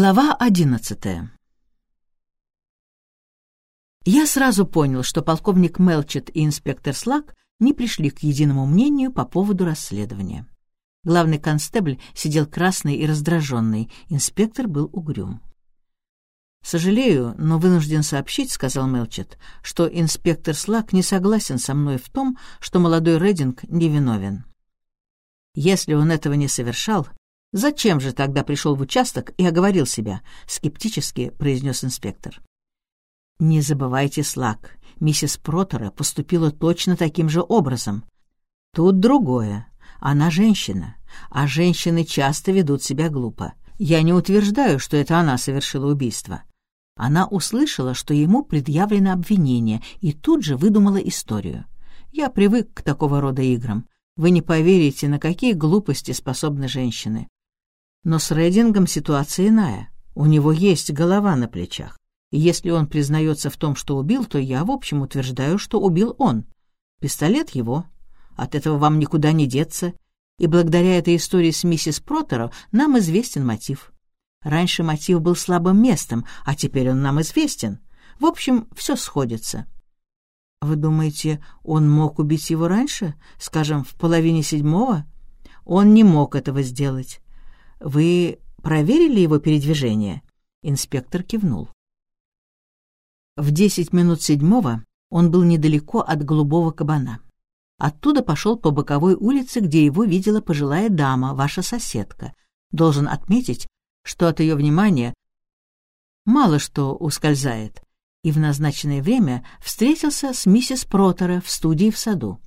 Глава одиннадцатая Я сразу понял, что полковник Мелчет и инспектор Слак не пришли к единому мнению по поводу расследования. Главный констебль сидел красный и раздраженный, инспектор был угрюм. «Сожалею, но вынужден сообщить», — сказал Мелчет, «что инспектор Слак не согласен со мной в том, что молодой Рединг невиновен. Если он этого не совершал, зачем же тогда пришел в участок и оговорил себя?» — скептически произнес инспектор. «Не забывайте, Слак, миссис Протера поступила точно таким же образом. Тут другое. Она женщина, а женщины часто ведут себя глупо. Я не утверждаю, что это она совершила убийство. Она услышала, что ему предъявлено обвинение, и тут же выдумала историю. Я привык к такого рода играм. Вы не поверите, на какие глупости способны женщины. Но с Редингом ситуация иная. У него есть голова на плечах. Если он признается в том, что убил, то я, в общем, утверждаю, что убил он. Пистолет его. От этого вам никуда не деться. И благодаря этой истории с миссис Протеро нам известен мотив. Раньше мотив был слабым местом, а теперь он нам известен. В общем, все сходится. Вы думаете, он мог убить его раньше, скажем, в половине седьмого? Он не мог этого сделать. Вы проверили его передвижение? Инспектор кивнул. В десять минут седьмого он был недалеко от голубого кабана. Оттуда пошел по боковой улице, где его видела пожилая дама, ваша соседка. Должен отметить, что от ее внимания мало что ускользает, и в назначенное время встретился с миссис Протера в студии в саду.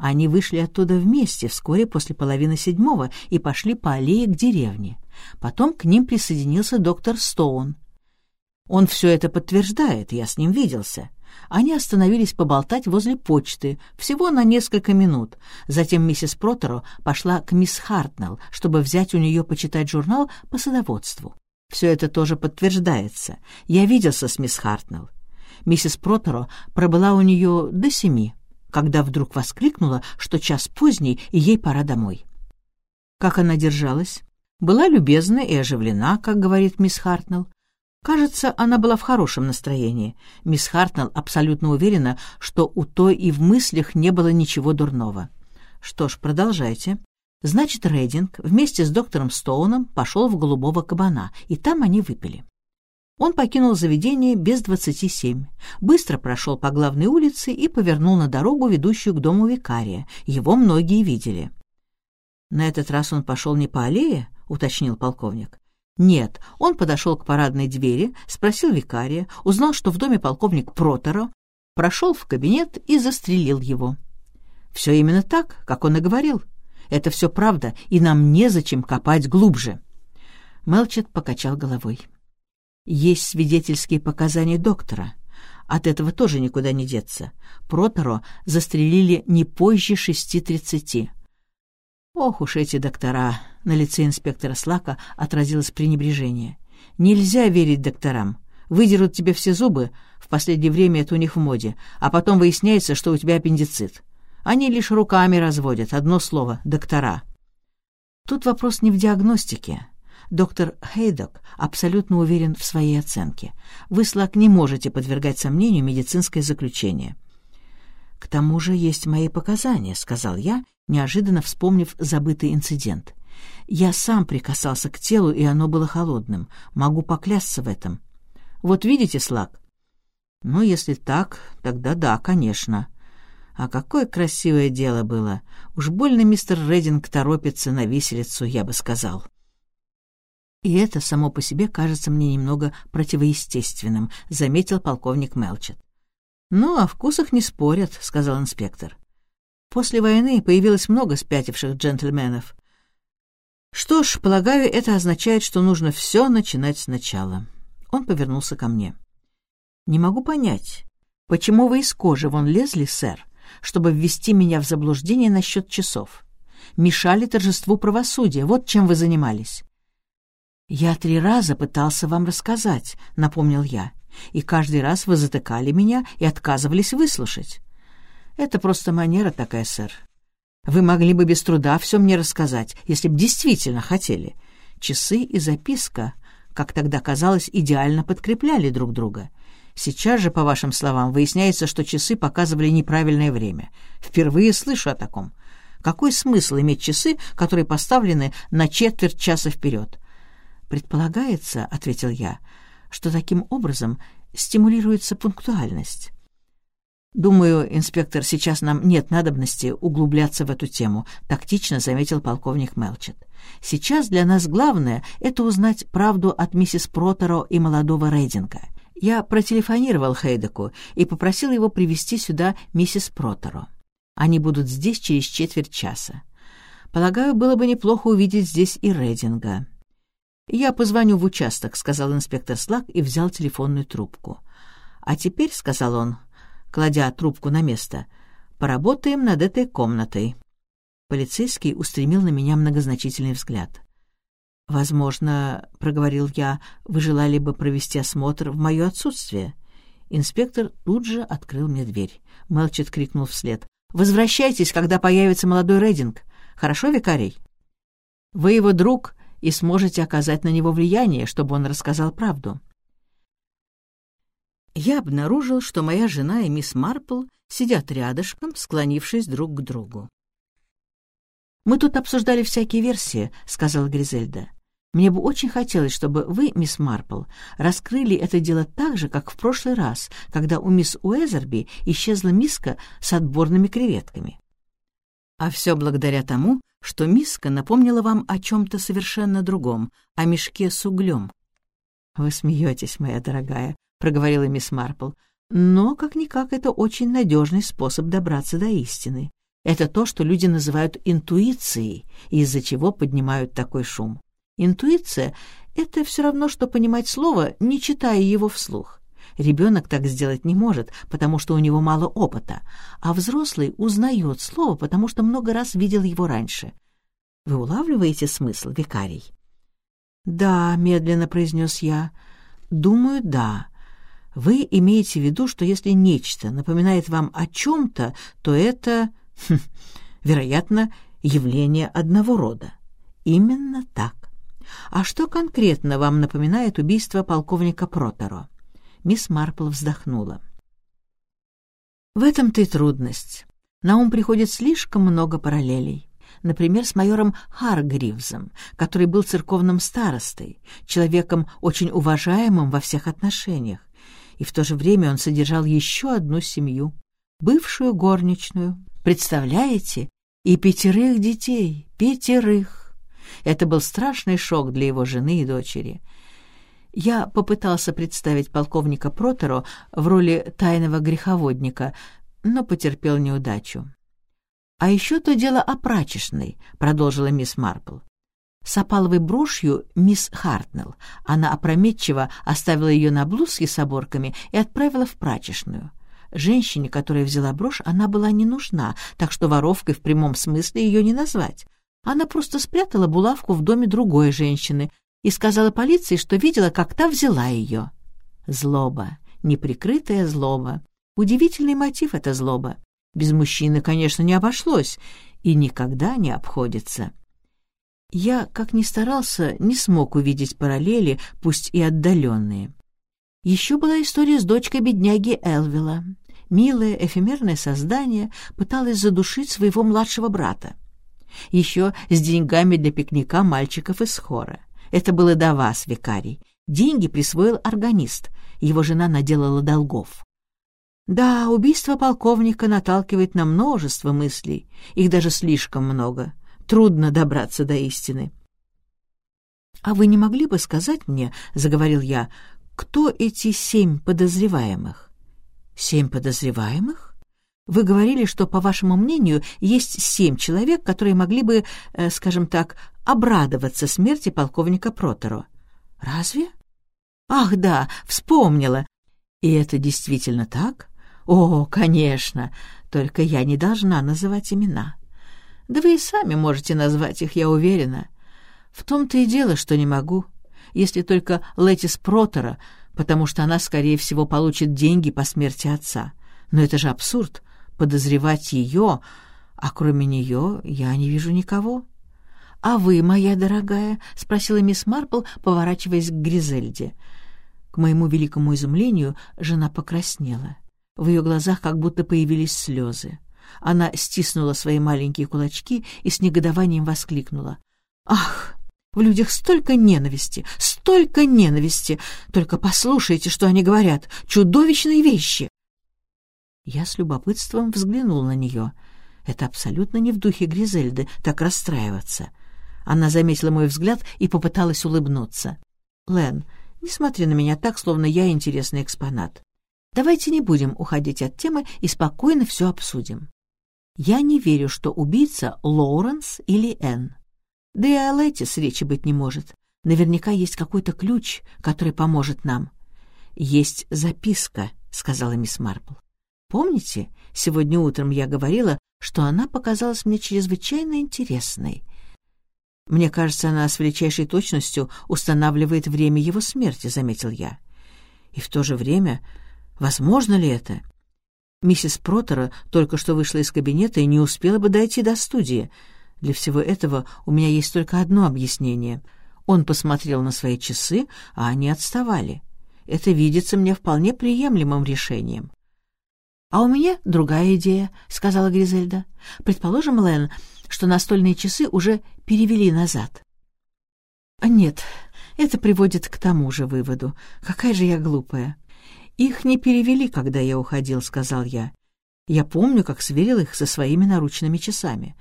Они вышли оттуда вместе вскоре после половины седьмого и пошли по аллее к деревне. Потом к ним присоединился доктор Стоун. Он все это подтверждает, я с ним виделся. Они остановились поболтать возле почты, всего на несколько минут. Затем миссис Протеро пошла к мисс Хартнелл, чтобы взять у нее почитать журнал по садоводству. Все это тоже подтверждается. Я виделся с мисс Хартнелл. Миссис Протеро пробыла у нее до семи, когда вдруг воскликнула, что час поздний, и ей пора домой. Как она держалась? Была любезна и оживлена, как говорит мисс Хартнелл. Кажется, она была в хорошем настроении. Мисс Хартнелл абсолютно уверена, что у той и в мыслях не было ничего дурного. Что ж, продолжайте. Значит, Рейдинг вместе с доктором Стоуном пошел в голубого кабана, и там они выпили. Он покинул заведение без двадцати семь, быстро прошел по главной улице и повернул на дорогу, ведущую к дому викария. Его многие видели. «На этот раз он пошел не по аллее?» — уточнил полковник. Нет, он подошел к парадной двери, спросил викария, узнал, что в доме полковник Протеро, прошел в кабинет и застрелил его. Все именно так, как он и говорил. Это все правда, и нам незачем копать глубже. Мелчет покачал головой. Есть свидетельские показания доктора. От этого тоже никуда не деться. Протеро застрелили не позже шести тридцати. Ох уж эти доктора! На лице инспектора Слака отразилось пренебрежение. Нельзя верить докторам. Выдерут тебе все зубы, в последнее время это у них в моде, а потом выясняется, что у тебя аппендицит. Они лишь руками разводят, одно слово — доктора. Тут вопрос не в диагностике. Доктор Хейдок абсолютно уверен в своей оценке. Вы, Слак, не можете подвергать сомнению медицинское заключение. «К тому же есть мои показания», — сказал я, неожиданно вспомнив забытый инцидент. «Я сам прикасался к телу, и оно было холодным. Могу поклясться в этом». «Вот видите, Слак?» «Ну, если так, тогда да, конечно». А какое красивое дело было. Уж больно мистер Рединг торопится на виселицу, я бы сказал. И это само по себе кажется мне немного противоестественным, заметил полковник Мелчет. «Ну, о вкусах не спорят», — сказал инспектор. «После войны появилось много спятивших джентльменов. Что ж, полагаю, это означает, что нужно все начинать сначала». Он повернулся ко мне. «Не могу понять, почему вы из кожи вон лезли, сэр, чтобы ввести меня в заблуждение насчет часов? Мешали торжеству правосудия, вот чем вы занимались». «Я три раза пытался вам рассказать», — напомнил я и каждый раз вы затыкали меня и отказывались выслушать. Это просто манера такая, сэр. Вы могли бы без труда все мне рассказать, если б действительно хотели. Часы и записка как тогда казалось, идеально подкрепляли друг друга. Сейчас же, по вашим словам, выясняется, что часы показывали неправильное время. Впервые слышу о таком. Какой смысл иметь часы, которые поставлены на четверть часа вперед? «Предполагается, — ответил я, — что таким образом стимулируется пунктуальность». «Думаю, инспектор, сейчас нам нет надобности углубляться в эту тему», — тактично заметил полковник Мелчет. «Сейчас для нас главное — это узнать правду от миссис Протеро и молодого Рейдинга. Я протелефонировал Хейдеку и попросил его привести сюда миссис Протеро. Они будут здесь через четверть часа. Полагаю, было бы неплохо увидеть здесь и Рейдинга». «Я позвоню в участок», — сказал инспектор Слак и взял телефонную трубку. «А теперь», — сказал он, — кладя трубку на место. «Поработаем над этой комнатой». Полицейский устремил на меня многозначительный взгляд. «Возможно, — проговорил я, — вы желали бы провести осмотр в мое отсутствие». Инспектор тут же открыл мне дверь. Мелчет крикнул вслед. «Возвращайтесь, когда появится молодой Рейдинг. Хорошо, викарий?» «Вы его друг и сможете оказать на него влияние, чтобы он рассказал правду я обнаружил, что моя жена и мисс Марпл сидят рядышком, склонившись друг к другу. «Мы тут обсуждали всякие версии», — сказала Гризельда. «Мне бы очень хотелось, чтобы вы, мисс Марпл, раскрыли это дело так же, как в прошлый раз, когда у мисс Уэзерби исчезла миска с отборными креветками. А все благодаря тому, что миска напомнила вам о чем-то совершенно другом, о мешке с углем. Вы смеетесь, моя дорогая, проговорила мисс Марпл. «Но, как-никак, это очень надежный способ добраться до истины. Это то, что люди называют интуицией, из-за чего поднимают такой шум. Интуиция — это все равно, что понимать слово, не читая его вслух. Ребенок так сделать не может, потому что у него мало опыта, а взрослый узнает слово, потому что много раз видел его раньше. Вы улавливаете смысл, викарий? «Да», — медленно произнес я, — «думаю, да. Вы имеете в виду, что если нечто напоминает вам о чем-то, то это, хм, вероятно, явление одного рода. Именно так. А что конкретно вам напоминает убийство полковника Протеро? Мисс Марпл вздохнула. В этом-то и трудность. На ум приходит слишком много параллелей. Например, с майором Харгривзом, который был церковным старостой, человеком очень уважаемым во всех отношениях, и в то же время он содержал еще одну семью, бывшую горничную. Представляете? И пятерых детей, пятерых. Это был страшный шок для его жены и дочери. Я попытался представить полковника Протеро в роли тайного греховодника, но потерпел неудачу. «А еще то дело о прачечной», — продолжила мисс Марпл. С опаловой брошью мисс Хартнелл. Она опрометчиво оставила ее на блузке с оборками и отправила в прачечную. Женщине, которая взяла брошь, она была не нужна, так что воровкой в прямом смысле ее не назвать. Она просто спрятала булавку в доме другой женщины и сказала полиции, что видела, как та взяла ее. Злоба, неприкрытая злоба. Удивительный мотив эта злоба. Без мужчины, конечно, не обошлось и никогда не обходится. Я, как ни старался, не смог увидеть параллели, пусть и отдаленные. Еще была история с дочкой бедняги Элвила. Милое, эфемерное создание пыталось задушить своего младшего брата. Еще с деньгами для пикника мальчиков из хора. Это было до вас, викарий. Деньги присвоил органист. Его жена наделала долгов. Да, убийство полковника наталкивает на множество мыслей. Их даже слишком много трудно добраться до истины. «А вы не могли бы сказать мне, — заговорил я, — кто эти семь подозреваемых?» «Семь подозреваемых? Вы говорили, что, по вашему мнению, есть семь человек, которые могли бы, э, скажем так, обрадоваться смерти полковника Протеро. Разве? Ах, да, вспомнила. И это действительно так? О, конечно, только я не должна называть имена. Да вы и сами можете назвать их, я уверена. В том-то и дело, что не могу. Если только Летис Протера, потому что она, скорее всего, получит деньги по смерти отца. Но это же абсурд — подозревать ее, а кроме нее я не вижу никого. «А вы, моя дорогая?» — спросила мисс Марпл, поворачиваясь к Гризельде. К моему великому изумлению жена покраснела. В ее глазах как будто появились слезы. Она стиснула свои маленькие кулачки и с негодованием воскликнула. «Ах, в людях столько ненависти, столько ненависти! Только послушайте, что они говорят! Чудовищные вещи!» Я с любопытством взглянул на нее. Это абсолютно не в духе Гризельды так расстраиваться. Она заметила мой взгляд и попыталась улыбнуться. «Лен, не смотри на меня так, словно я интересный экспонат. Давайте не будем уходить от темы и спокойно все обсудим. Я не верю, что убийца Лоуренс или Энн. Да и о Летис речи быть не может. Наверняка есть какой-то ключ, который поможет нам. «Есть записка», — сказала мисс Марпл. «Помните, сегодня утром я говорила, что она показалась мне чрезвычайно интересной. Мне кажется, она с величайшей точностью устанавливает время его смерти», — заметил я. «И в то же время, возможно ли это?» Миссис Протера только что вышла из кабинета и не успела бы дойти до студии. Для всего этого у меня есть только одно объяснение. Он посмотрел на свои часы, а они отставали. Это видится мне вполне приемлемым решением. «А у меня другая идея», — сказала Гризельда. «Предположим, Лэн, что настольные часы уже перевели назад». «Нет, это приводит к тому же выводу. Какая же я глупая. «Их не перевели, когда я уходил», — сказал я. «Я помню, как сверил их со своими наручными часами.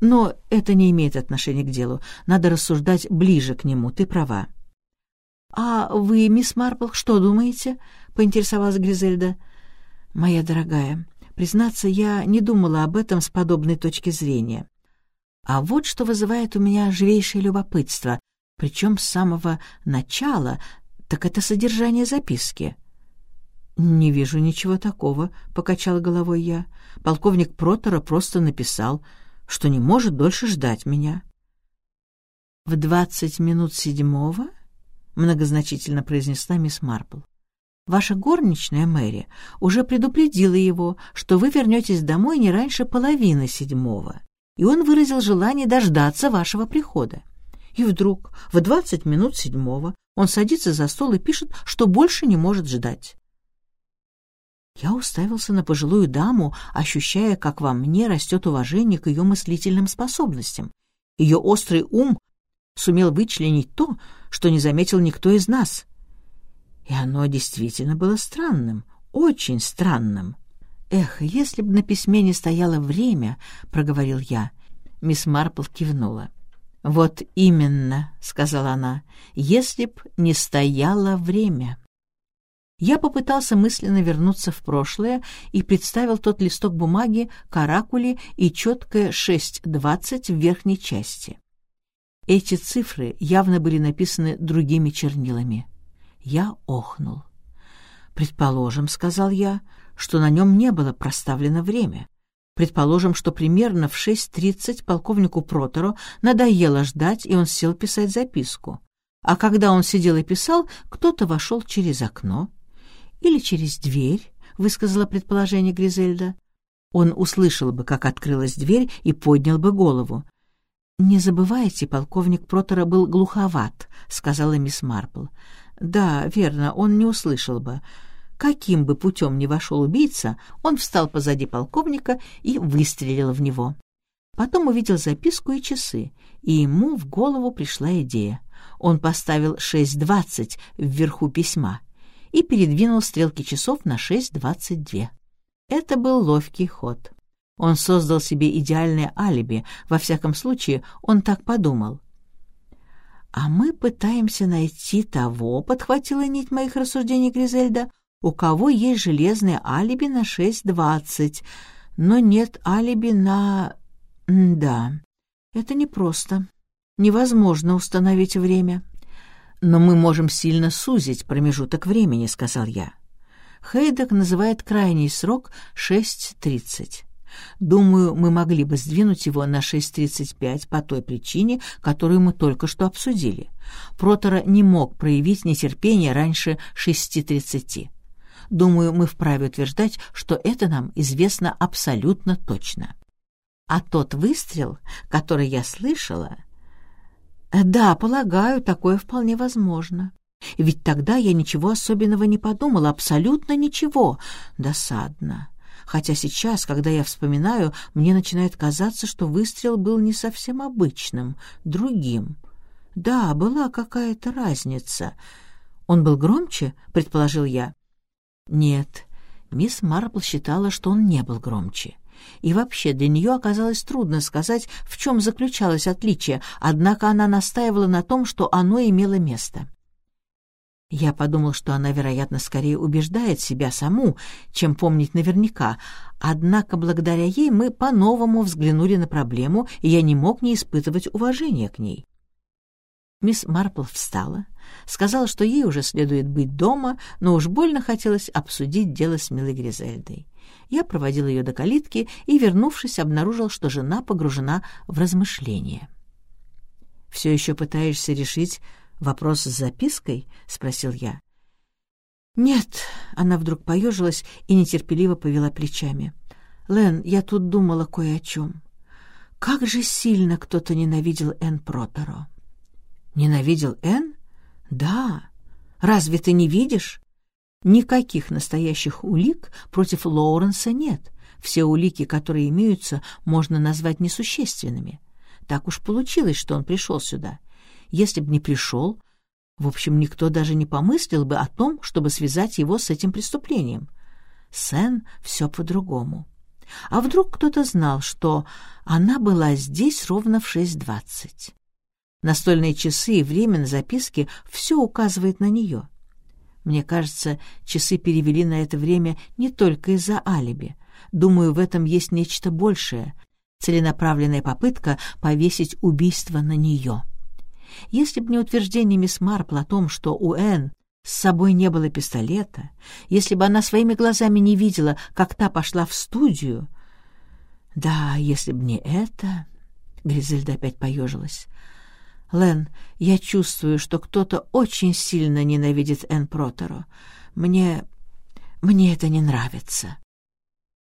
Но это не имеет отношения к делу. Надо рассуждать ближе к нему, ты права». «А вы, мисс Марпл, что думаете?» — поинтересовалась Гризельда. «Моя дорогая, признаться, я не думала об этом с подобной точки зрения. А вот что вызывает у меня живейшее любопытство, причем с самого начала, так это содержание записки». «Не вижу ничего такого», — покачала головой я. «Полковник Протора просто написал, что не может дольше ждать меня». «В двадцать минут седьмого?» — многозначительно произнесла мисс Марпл. «Ваша горничная Мэри уже предупредила его, что вы вернетесь домой не раньше половины седьмого, и он выразил желание дождаться вашего прихода. И вдруг в двадцать минут седьмого он садится за стол и пишет, что больше не может ждать. Я уставился на пожилую даму, ощущая, как во мне растет уважение к ее мыслительным способностям. Ее острый ум сумел вычленить то, что не заметил никто из нас. И оно действительно было странным, очень странным. «Эх, если бы на письме не стояло время», — проговорил я. Мисс Марпл кивнула. «Вот именно», — сказала она, — «если б не стояло время». Я попытался мысленно вернуться в прошлое и представил тот листок бумаги, каракули и четкое 6.20 в верхней части. Эти цифры явно были написаны другими чернилами. Я охнул. «Предположим, — сказал я, — что на нем не было проставлено время. Предположим, что примерно в 6.30 полковнику Протору надоело ждать, и он сел писать записку. А когда он сидел и писал, кто-то вошел через окно, или через дверь, — высказала предположение Гризельда. Он услышал бы, как открылась дверь, и поднял бы голову. «Не забывайте, полковник Протора был глуховат», — сказала мисс Марпл. «Да, верно, он не услышал бы. Каким бы путем ни вошел убийца, он встал позади полковника и выстрелил в него. Потом увидел записку и часы, и ему в голову пришла идея. Он поставил 6.20 вверху письма и передвинул стрелки часов на 6.22. Это был ловкий ход. Он создал себе идеальное алиби, во всяком случае, он так подумал. «А мы пытаемся найти того», — подхватила нить моих рассуждений Гризельда, «у кого есть железное алиби на 6.20, но нет алиби на...» «Да, это непросто. Невозможно установить время». «Но мы можем сильно сузить промежуток времени», — сказал я. Хейдек называет крайний срок 6.30. Думаю, мы могли бы сдвинуть его на 6.35 по той причине, которую мы только что обсудили. Протора не мог проявить нетерпение раньше 6.30. Думаю, мы вправе утверждать, что это нам известно абсолютно точно. А тот выстрел, который я слышала, «Да, полагаю, такое вполне возможно. Ведь тогда я ничего особенного не подумала, абсолютно ничего. Досадно. Хотя сейчас, когда я вспоминаю, мне начинает казаться, что выстрел был не совсем обычным, другим. Да, была какая-то разница. Он был громче, предположил я. Нет, мисс Марпл считала, что он не был громче. И вообще для нее оказалось трудно сказать, в чем заключалось отличие, однако она настаивала на том, что оно имело место. Я подумал, что она, вероятно, скорее убеждает себя саму, чем помнить наверняка, однако благодаря ей мы по-новому взглянули на проблему, и я не мог не испытывать уважения к ней. Мисс Марпл встала, сказала, что ей уже следует быть дома, но уж больно хотелось обсудить дело с милой Гризельдой. Я проводил ее до калитки и, вернувшись, обнаружил, что жена погружена в размышления. «Все еще пытаешься решить вопрос с запиской?» — спросил я. «Нет», — она вдруг поежилась и нетерпеливо повела плечами. «Лен, я тут думала кое о чем. Как же сильно кто-то ненавидел Энн Протеро!» «Ненавидел Энн? Да. Разве ты не видишь? Никаких настоящих улик против Лоуренса нет. Все улики, которые имеются, можно назвать несущественными. Так уж получилось, что он пришел сюда. Если бы не пришел, в общем, никто даже не помыслил бы о том, чтобы связать его с этим преступлением. Сен все по-другому. А вдруг кто-то знал, что она была здесь ровно в 6.20? Настольные часы и время на записке — все указывает на нее. Мне кажется, часы перевели на это время не только из-за алиби. Думаю, в этом есть нечто большее — целенаправленная попытка повесить убийство на нее. Если бы не утверждение мисс Марпл о том, что у Энн с собой не было пистолета, если бы она своими глазами не видела, как та пошла в студию... Да, если бы не это... Гризельда опять поежилась. Лен, я чувствую, что кто-то очень сильно ненавидит Энн Протеро. Мне... мне это не нравится».